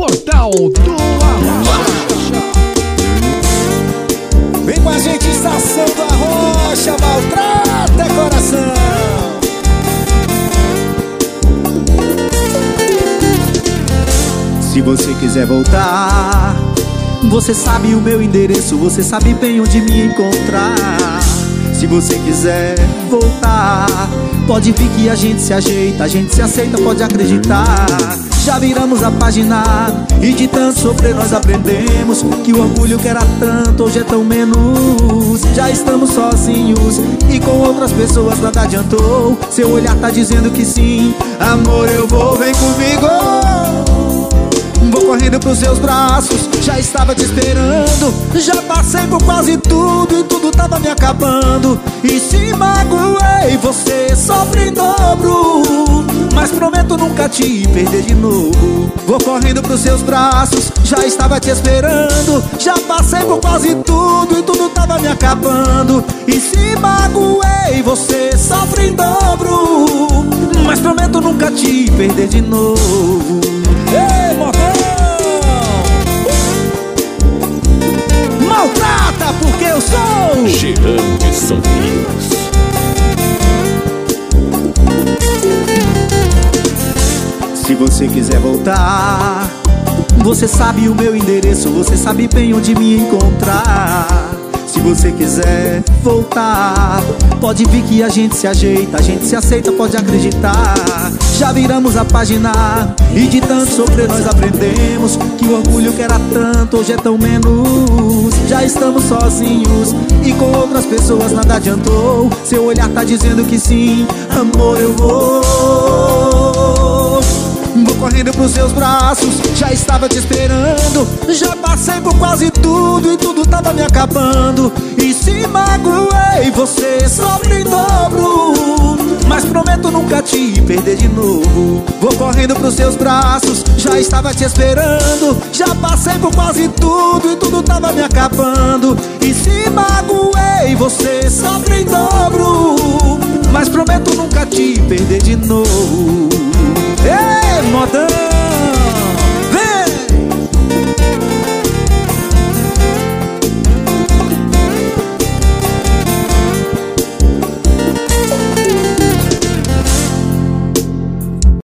Portal do Arrocha. Vem com a gente, Estação do Arrocha, maltrata coração. Se você quiser voltar, você sabe o meu endereço, você sabe bem onde me encontrar. Se você quiser voltar, pode vir que a gente se ajeita, a gente se aceita, pode acreditar. Já viramos a página e de tanto sofrer nós aprendemos que o orgulho que era tanto hoje é tão menos. Já estamos sozinhos e com outras pessoas nada adiantou. Seu olhar tá dizendo que sim, amor eu vou, vem comigo. Vou correndo pros seus braços, já estava te esperando Já passei por quase tudo e tudo tava me acabando E se magoei, você sofre em dobro te perder de novo. Vou correndo pros seus braços, já estava te esperando. Já passei por quase tudo e tudo tava me acabando. E se magoei, você sofre em dobro. Mas prometo nunca te perder de novo. Ei, morreu! Maltrata porque eu sou! Jean de São Se você quiser voltar, você sabe o meu endereço, você sabe bem onde me encontrar. Se você quiser voltar, pode vir que a gente se ajeita, a gente se aceita, pode acreditar. Já viramos a página e de tanto sofrer nós aprendemos que o orgulho que era tanto hoje é tão menos. Já estamos sozinhos e com outras pessoas nada adiantou. Seu olhar tá dizendo que sim, amor eu vou já estava te esperando. Já passei por quase tudo e tudo tava me acabando. E se magoei, você sofre em dobro. Mas prometo nunca te perder de novo. Vou correndo pros seus braços, já estava te esperando. Já passei por quase tudo e tudo tava me acabando. E se magoei, você sofre em dobro. Mas prometo